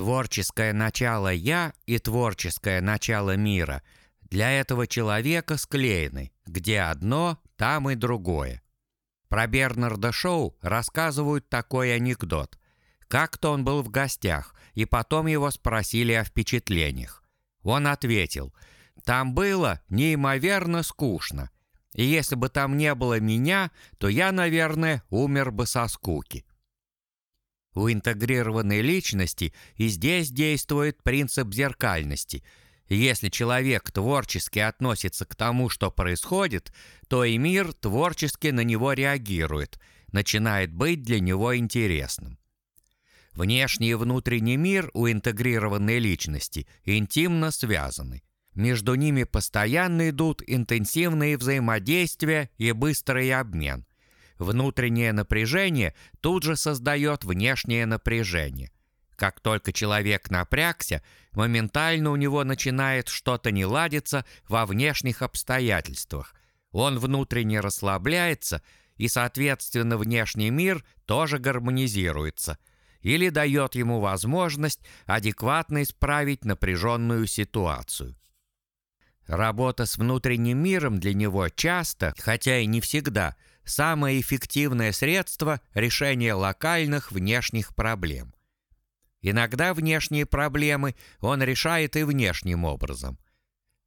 Творческое начало «я» и творческое начало мира для этого человека склеены, где одно, там и другое. Про Бернарда Шоу рассказывают такой анекдот. Как-то он был в гостях, и потом его спросили о впечатлениях. Он ответил, «Там было неимоверно скучно, и если бы там не было меня, то я, наверное, умер бы со скуки». У интегрированной личности и здесь действует принцип зеркальности. Если человек творчески относится к тому, что происходит, то и мир творчески на него реагирует, начинает быть для него интересным. Внешний и внутренний мир у интегрированной личности интимно связаны. Между ними постоянно идут интенсивные взаимодействия и быстрый обмен. Внутреннее напряжение тут же создает внешнее напряжение. Как только человек напрягся, моментально у него начинает что-то не ладиться во внешних обстоятельствах. Он внутренне расслабляется, и, соответственно, внешний мир тоже гармонизируется или дает ему возможность адекватно исправить напряженную ситуацию. Работа с внутренним миром для него часто, хотя и не всегда – самое эффективное средство решения локальных внешних проблем. Иногда внешние проблемы он решает и внешним образом.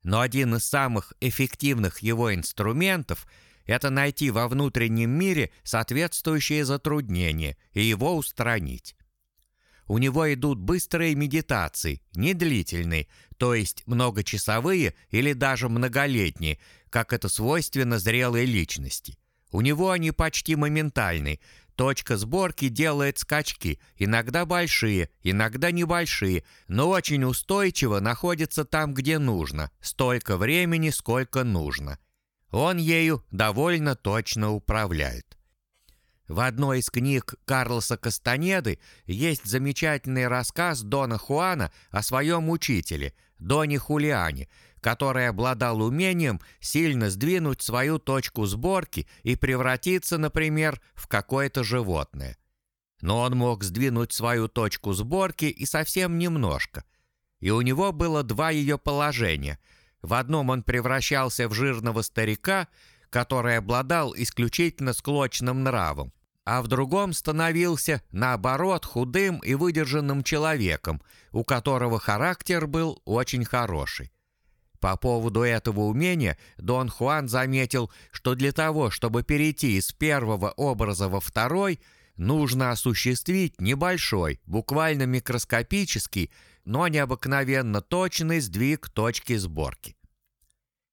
Но один из самых эффективных его инструментов – это найти во внутреннем мире соответствующее затруднение и его устранить. У него идут быстрые медитации, недлительные, то есть многочасовые или даже многолетние, как это свойственно зрелой личности. У него они почти моментальны. Точка сборки делает скачки, иногда большие, иногда небольшие, но очень устойчиво находится там, где нужно, столько времени, сколько нужно. Он ею довольно точно управляет. В одной из книг Карлоса Кастанеды есть замечательный рассказ Дона Хуана о своем учителе, Доне Хулиане, который обладал умением сильно сдвинуть свою точку сборки и превратиться, например, в какое-то животное. Но он мог сдвинуть свою точку сборки и совсем немножко. И у него было два ее положения. В одном он превращался в жирного старика, который обладал исключительно склочным нравом, а в другом становился, наоборот, худым и выдержанным человеком, у которого характер был очень хороший. По поводу этого умения Дон Хуан заметил, что для того, чтобы перейти из первого образа во второй, нужно осуществить небольшой, буквально микроскопический, но необыкновенно точный сдвиг точки сборки.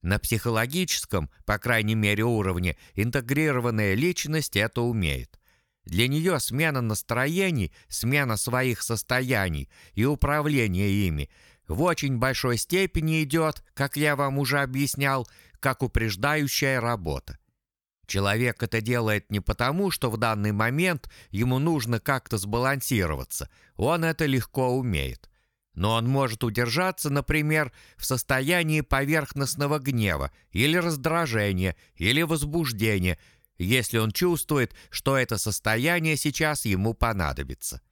На психологическом, по крайней мере уровне, интегрированная личность это умеет. Для нее смена настроений, смена своих состояний и управление ими в очень большой степени идет, как я вам уже объяснял, как упреждающая работа. Человек это делает не потому, что в данный момент ему нужно как-то сбалансироваться, он это легко умеет. Но он может удержаться, например, в состоянии поверхностного гнева или раздражения, или возбуждения, если он чувствует, что это состояние сейчас ему понадобится.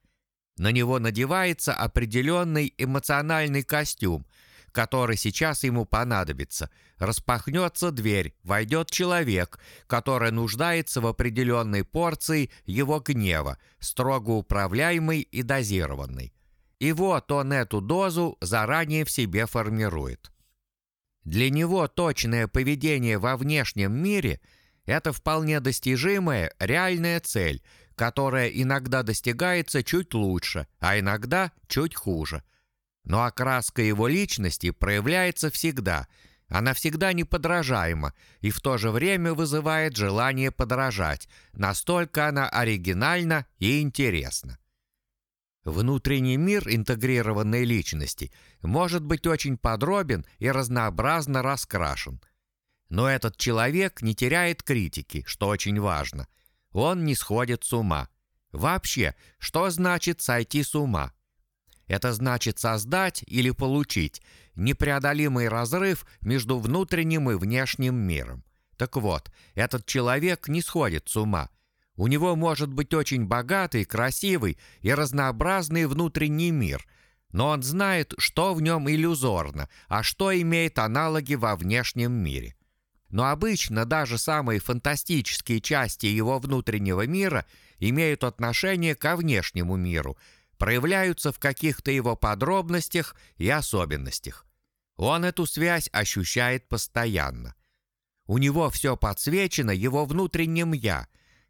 На него надевается определенный эмоциональный костюм, который сейчас ему понадобится. Распахнется дверь, войдет человек, который нуждается в определенной порции его гнева, строго управляемый и дозированный. И вот он эту дозу заранее в себе формирует. Для него точное поведение во внешнем мире – это вполне достижимая реальная цель, которая иногда достигается чуть лучше, а иногда чуть хуже. Но окраска его личности проявляется всегда, она всегда неподражаема и в то же время вызывает желание подражать, настолько она оригинальна и интересна. Внутренний мир интегрированной личности может быть очень подробен и разнообразно раскрашен. Но этот человек не теряет критики, что очень важно – он не сходит с ума. Вообще, что значит сойти с ума? Это значит создать или получить непреодолимый разрыв между внутренним и внешним миром. Так вот, этот человек не сходит с ума. У него может быть очень богатый, красивый и разнообразный внутренний мир, Но он знает, что в нем иллюзорно, а что имеет аналоги во внешнем мире. Но обычно даже самые фантастические части его внутреннего мира имеют отношение ко внешнему миру, проявляются в каких-то его подробностях и особенностях. Он эту связь ощущает постоянно. У него все подсвечено его внутренним «я»,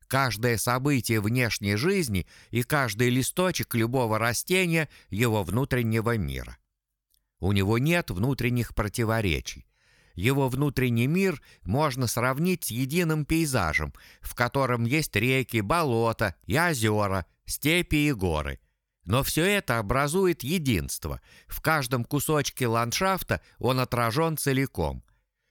каждое событие внешней жизни и каждый листочек любого растения его внутреннего мира. У него нет внутренних противоречий. Его внутренний мир можно сравнить с единым пейзажем, в котором есть реки, болота и озера, степи и горы. Но все это образует единство. В каждом кусочке ландшафта он отражен целиком.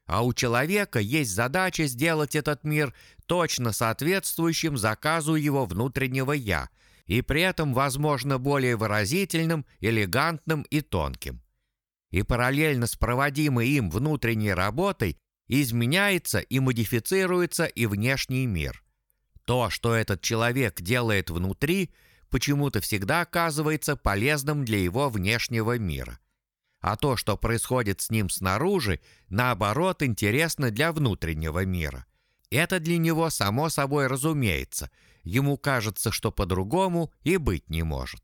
А у человека есть задача сделать этот мир точно соответствующим заказу его внутреннего «я», и при этом, возможно, более выразительным, элегантным и тонким и параллельно с проводимой им внутренней работой изменяется и модифицируется и внешний мир. То, что этот человек делает внутри, почему-то всегда оказывается полезным для его внешнего мира. А то, что происходит с ним снаружи, наоборот, интересно для внутреннего мира. Это для него само собой разумеется, ему кажется, что по-другому и быть не может.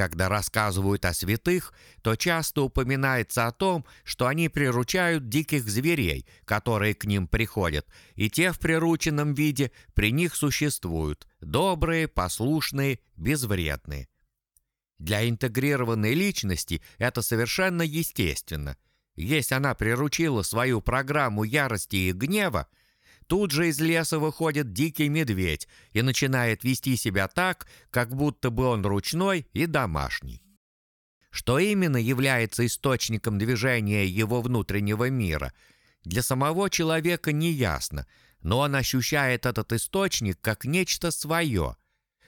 Когда рассказывают о святых, то часто упоминается о том, что они приручают диких зверей, которые к ним приходят, и те в прирученном виде при них существуют, добрые, послушные, безвредные. Для интегрированной личности это совершенно естественно. Если она приручила свою программу ярости и гнева, Тут же из леса выходит дикий медведь и начинает вести себя так, как будто бы он ручной и домашний. Что именно является источником движения его внутреннего мира, для самого человека не ясно, но он ощущает этот источник как нечто свое.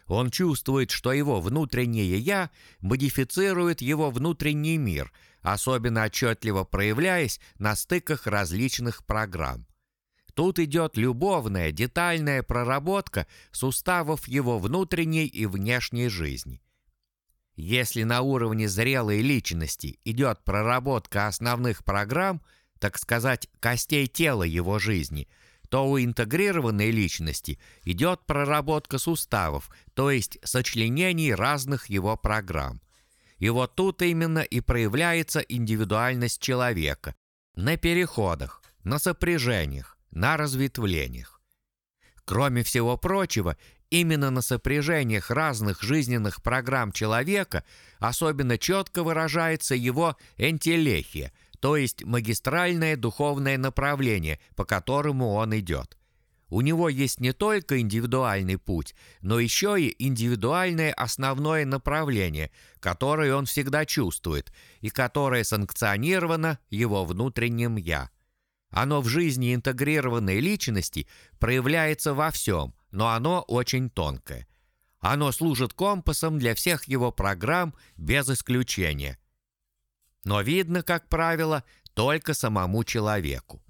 Он чувствует, что его внутреннее «я» модифицирует его внутренний мир, особенно отчетливо проявляясь на стыках различных программ. Тут идет любовная, детальная проработка суставов его внутренней и внешней жизни. Если на уровне зрелой личности идет проработка основных программ, так сказать, костей тела его жизни, то у интегрированной личности идет проработка суставов, то есть сочленений разных его программ. И вот тут именно и проявляется индивидуальность человека. На переходах, на сопряжениях, на разветвлениях. Кроме всего прочего, именно на сопряжениях разных жизненных программ человека особенно четко выражается его энтелехия, то есть магистральное духовное направление, по которому он идет. У него есть не только индивидуальный путь, но еще и индивидуальное основное направление, которое он всегда чувствует и которое санкционировано его внутренним «я». Оно в жизни интегрированной личности проявляется во всем, но оно очень тонкое. Оно служит компасом для всех его программ без исключения. Но видно, как правило, только самому человеку.